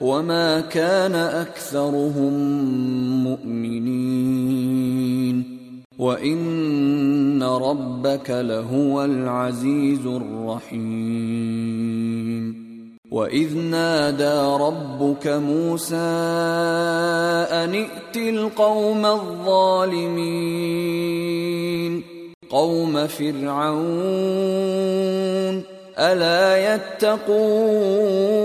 وما كان اكثرهم مؤمنين وان ربك لهو العزيز الرحيم واذ نادى ربك موسى ان ائت القوم الظالمين قوم فرعون الا يتقون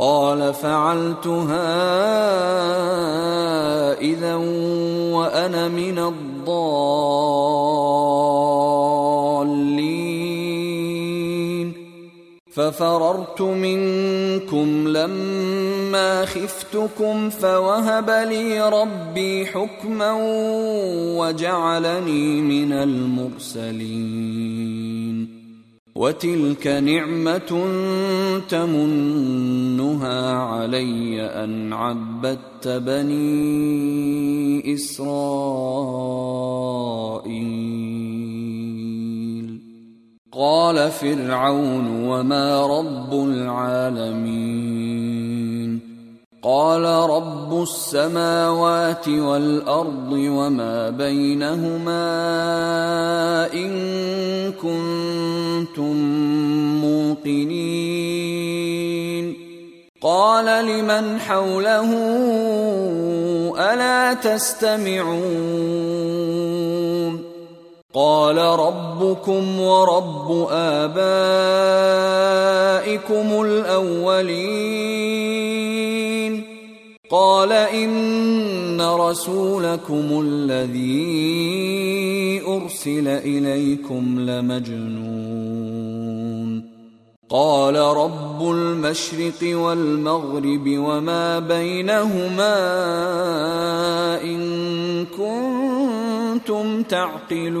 قال فعلتها إذا وأنا من الضالين. ففررت منكم لما خفتكم فوهب لي ربي حكما وجعلني من المرسلين. وتلك نعمة تمنها علي أن عبدت بني إسرائيل. قال فرعون وما رب العالمين. قال رب السماوات والأرض وما بينهما إن كنتم موقنين. قال لمن حوله ألا تستمعون؟ قال ربكم ورب آبائكم الأولين. قال ان رسولكم الذي ارسل اليكم لمجنون. قال رب المشرق والمغرب وما بينهما ان كنتم تعقلون.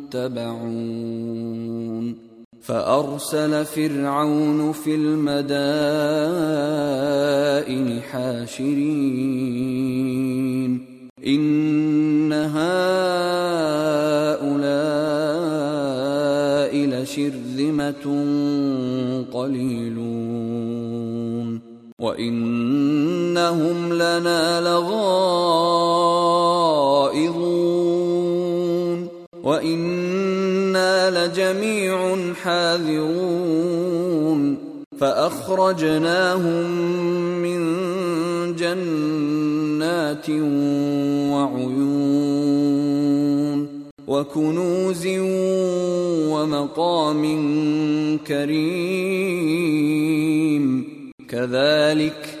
متبعون فأرسل فرعون في المدائن حاشرين. إن هؤلاء لشرذمة قليلون. وإنهم لنا لغائظون وأنا لجميع حاذرون فاخرجناهم من جنات وعيون وكنوز ومقام كريم كذلك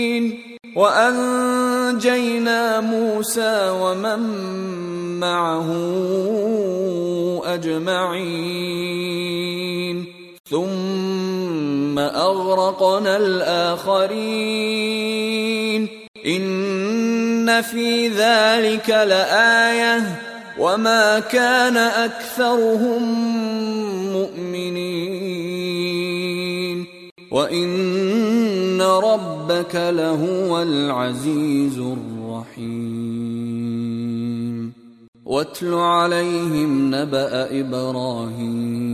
وأنجينا موسى ومن معه أجمعين. ثم أغرقنا الآخرين. إن في ذلك لآية. وما كان أكثرهم مؤمنين. وان ربك لهو العزيز الرحيم واتل عليهم نبا إبراهيم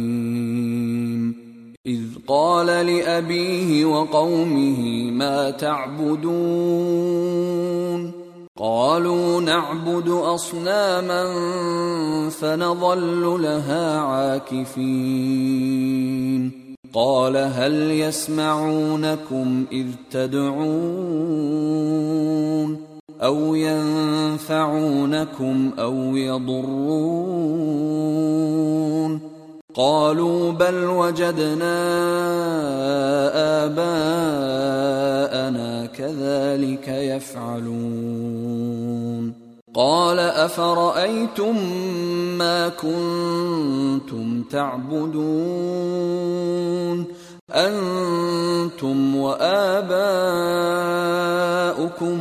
اذ قال لابيه وقومه ما تعبدون قالوا نعبد اصناما فنظل لها عاكفين قال هل يسمعونكم إذ تدعون أو ينفعونكم أو يضرون قالوا بل وجدنا آباءنا كذلك يفعلون قال أفرأيتم ما كنتم تعبدون؟ أنتم وآباؤكم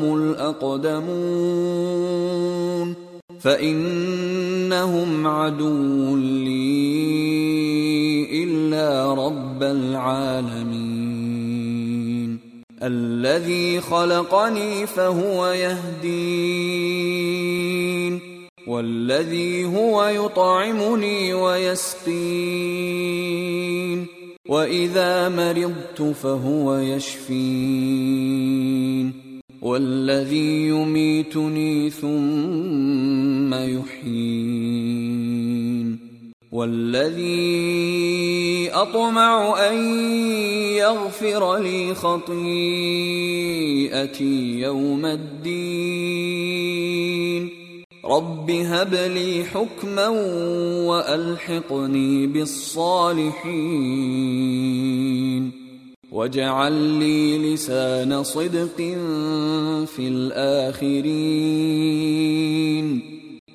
الأقدمون. فإنهم عدو لي إلا رب العالمين. الذي خلقني فهو يهدين والذي هو يطعمني ويسقين وإذا مرضت فهو يشفين والذي يميتني ثم يحيين. والذي أطمع أن يغفر لي خطيئتي يوم الدين. رب هب لي حكما وألحقني بالصالحين. واجعل لي لسان صدق في الآخرين.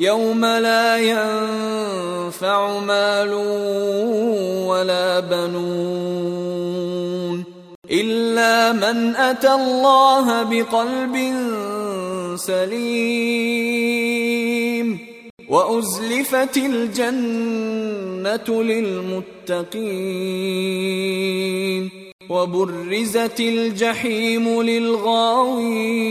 يوم لا ينفع مال ولا بنون إلا من أتى الله بقلب سليم وأزلفت الجنة للمتقين وبرزت الجحيم للغاوين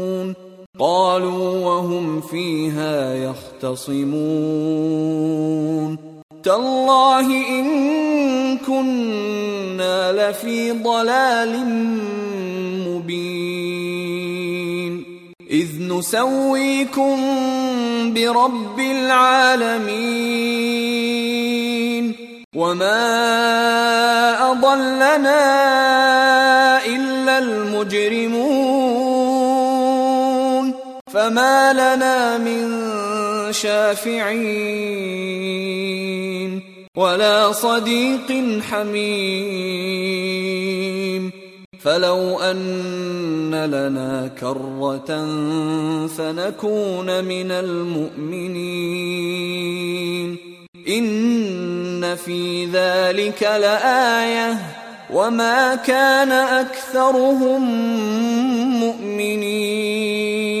قالوا وهم فيها يختصمون. تالله إن كنا لفي ضلال مبين. إذ نسويكم برب العالمين. وما أضلنا فما لنا من شافعين ولا صديق حميم فلو ان لنا كره فنكون من المؤمنين ان في ذلك لايه وما كان اكثرهم مؤمنين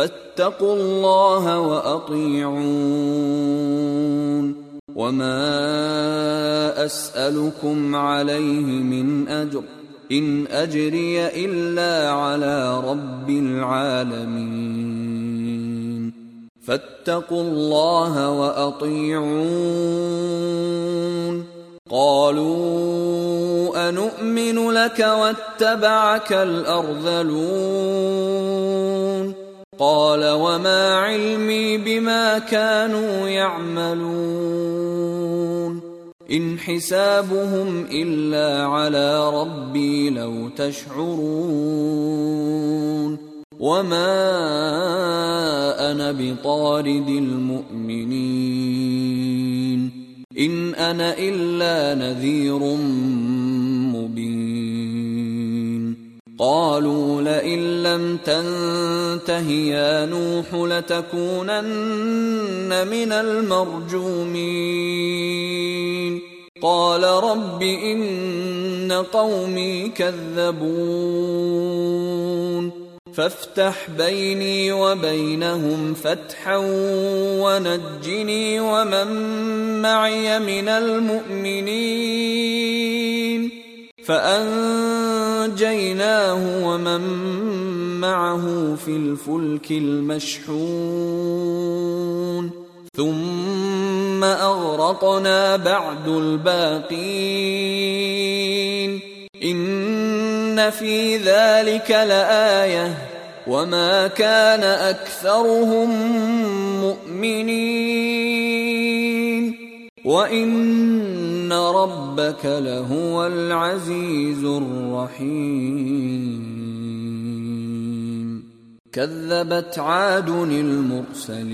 فاتقوا الله وأطيعون. وما أسألكم عليه من أجر. إن أجري إلا على رب العالمين. فاتقوا الله وأطيعون. قالوا انومن لك واتبعك الأرذلون. قال وما علمي بما كانوا يعملون إن حسابهم إلا على ربي لو تشعرون وما أنا بطارد المؤمنين إن أنا إلا نذير مبين قالوا لئن لم تنته يا نوح لتكونن من المرجومين. قال رب إن قومي كذبون. فافتح بيني وبينهم فتحا ونجني ومن معي من المؤمنين. فأنجيناه ومن معه في الفلك المشحون. ثم أغرقنا بعد الباقين. إن في ذلك لآية. وما كان أكثرهم مؤمنين. وان ربك لهو العزيز الرحيم كذبت عاد المرسلين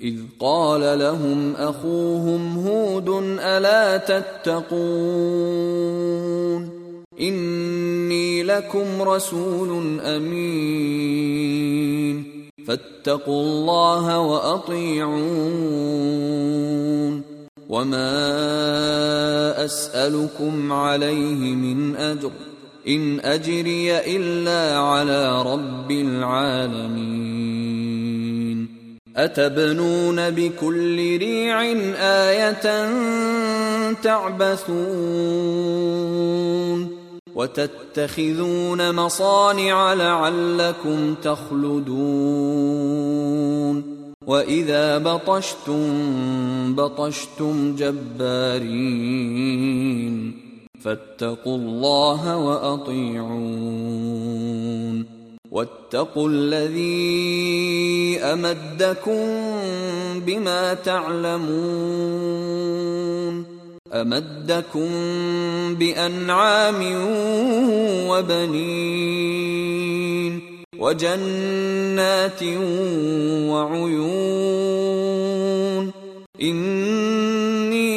إذ قال لهم أخوهم هود ألا تتقون إني لكم رسول أمين فاتقوا الله وأطيعون. وما أسألكم عليه من أجر. إن أجري إلا على رب العالمين. أتبنون بكل ريع آية تعبثون. وتتخذون مصانع لعلكم تخلدون. وإذا بطشتم بطشتم جبارين. فاتقوا الله وأطيعون. واتقوا الذي أمدكم بما تعلمون. أمدكم بأنعام وبنين وجنات وعيون إني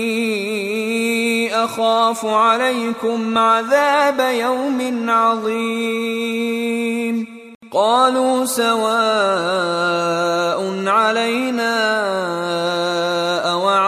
أخاف عليكم عذاب يوم عظيم قالوا سواء علينا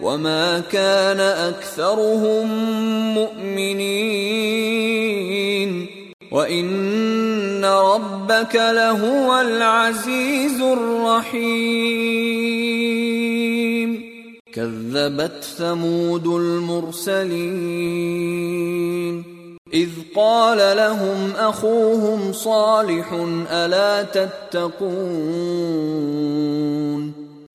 وما كان اكثرهم مؤمنين وان ربك لهو العزيز الرحيم كذبت ثمود المرسلين اذ قال لهم اخوهم صالح الا تتقون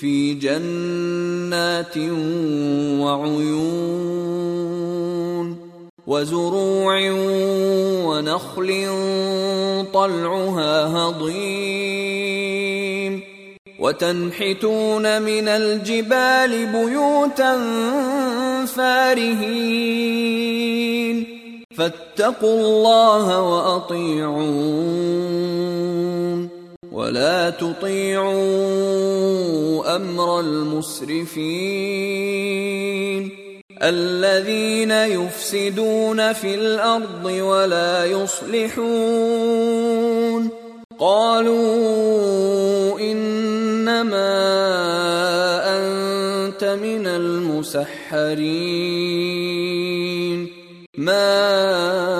في جنات وعيون وزروع ونخل طلعها هضيم وتنحتون من الجبال بيوتا فارهين فاتقوا الله وأطيعون ولا تطيعوا أمر المسرفين الذين يفسدون في الأرض ولا يصلحون قالوا إنما أنت من المسحرين ما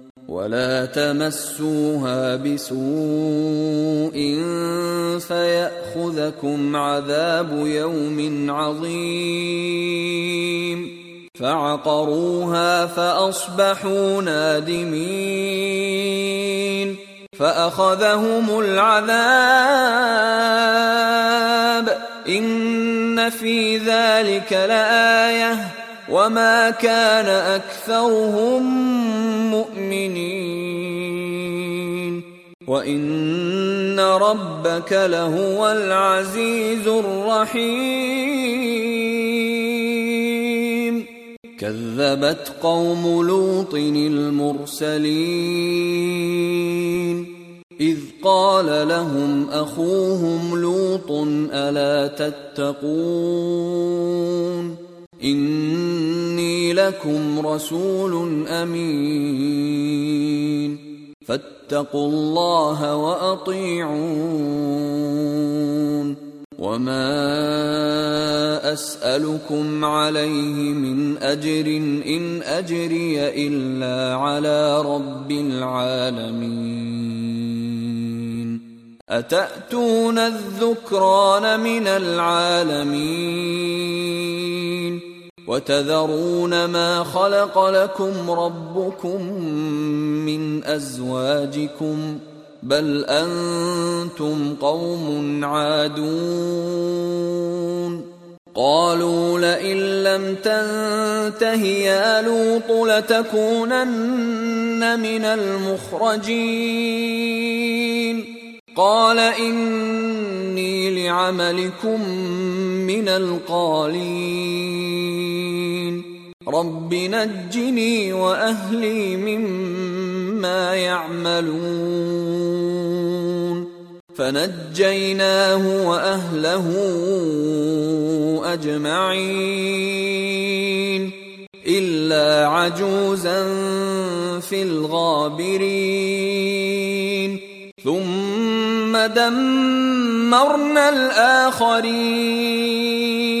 ولا تمسوها بسوء فيأخذكم عذاب يوم عظيم. فعقروها فأصبحوا نادمين. فأخذهم العذاب. إن في ذلك لآية. وما كان اكثرهم مؤمنين وان ربك لهو العزيز الرحيم كذبت قوم لوط المرسلين اذ قال لهم اخوهم لوط الا تتقون لكم رسول أمين. فاتقوا الله وأطيعون. وما أسألكم عليه من أجر إن أجري إلا على رب العالمين. أتأتون الذكران من العالمين؟ وتذرون ما خلق لكم ربكم من أزواجكم بل أنتم قوم عادون قالوا لئن لم تنته يا لوط لتكونن من المخرجين قال إني لعملكم من القالين رب نجني وأهلي مما يعملون. فنجيناه وأهله أجمعين. إلا عجوزا في الغابرين. ثم دمرنا الآخرين.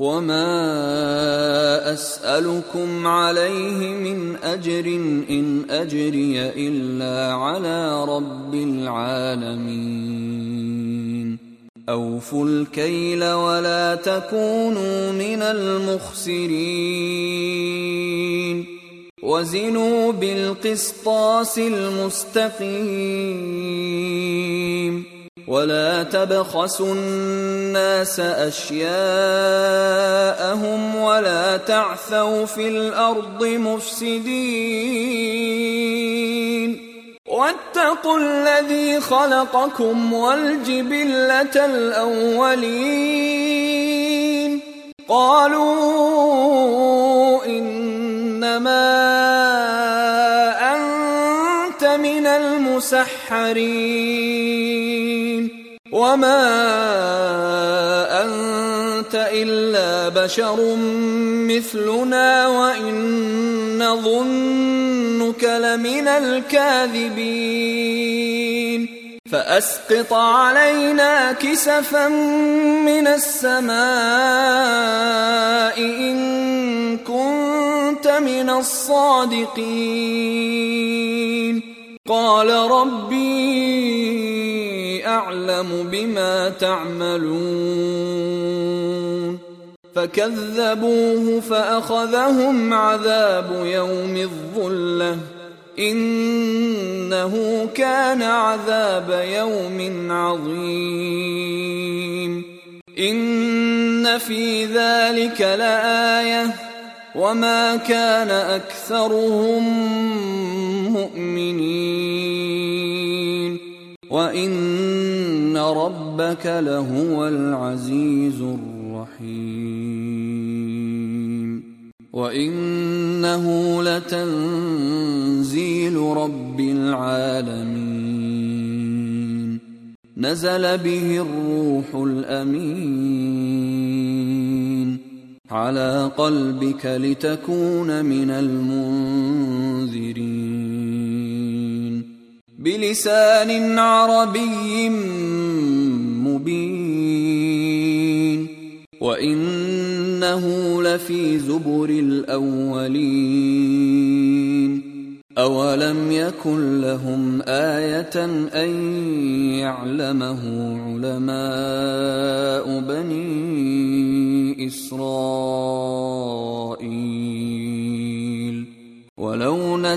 وما اسالكم عليه من اجر ان اجري الا على رب العالمين اوفوا الكيل ولا تكونوا من المخسرين وزنوا بالقسطاس المستقيم ولا تبخسوا الناس اشياءهم ولا تعثوا في الأرض مفسدين واتقوا الذي خلقكم والجبله الاولين قالوا انما انت من المسحرين وما انت الا بشر مثلنا وان نظنك لمن الكاذبين فاسقط علينا كسفا من السماء ان كنت من الصادقين قال ربي أعلم بما تعملون. فكذبوه فأخذهم عذاب يوم الظلة. إنه كان عذاب يوم عظيم. إن في ذلك لآية. وما كان اكثرهم مؤمنين وان ربك لهو العزيز الرحيم وانه لتنزيل رب العالمين نزل به الروح الامين على قلبك لتكون من المنذرين. بلسان عربي مبين. وإنه لفي زبر الأولين. أولم يكن لهم آية أن يعلمه علماء بني إسرائيل؟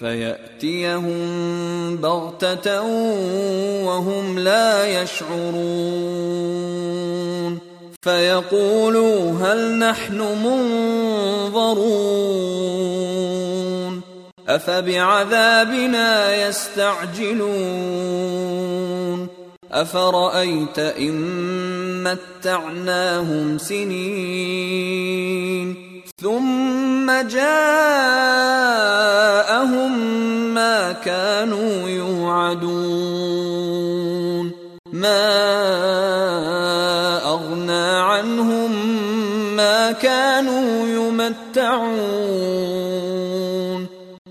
فيأتيهم بغتة وهم لا يشعرون. فيقولوا هل نحن منظرون. أفبعذابنا يستعجلون. أفرأيت إن متعناهم سنين. ثم جاءهم ما كانوا يوعدون. ما أغنى عنهم ما كانوا يمتعون.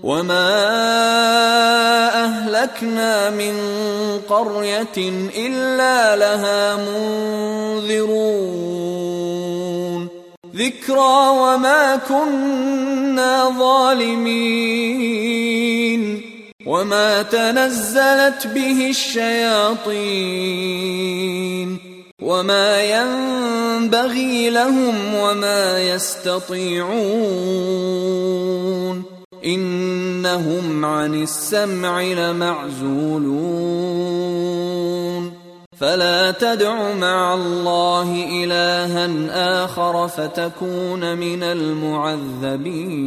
وما أهلكنا من قرية إلا لها منذرون. ذكرى وما كنا ظالمين. وما تنزلت به الشياطين وما ينبغي لهم وما يستطيعون انهم عن السمع لمعزولون فلا تدع مع الله الها اخر فتكون من المعذبين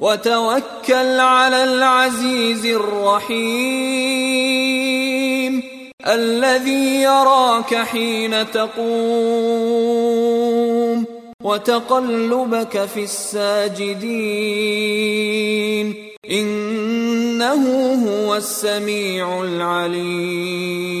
وتوكل على العزيز الرحيم الذي يراك حين تقوم وتقلبك في الساجدين إنه هو السميع العليم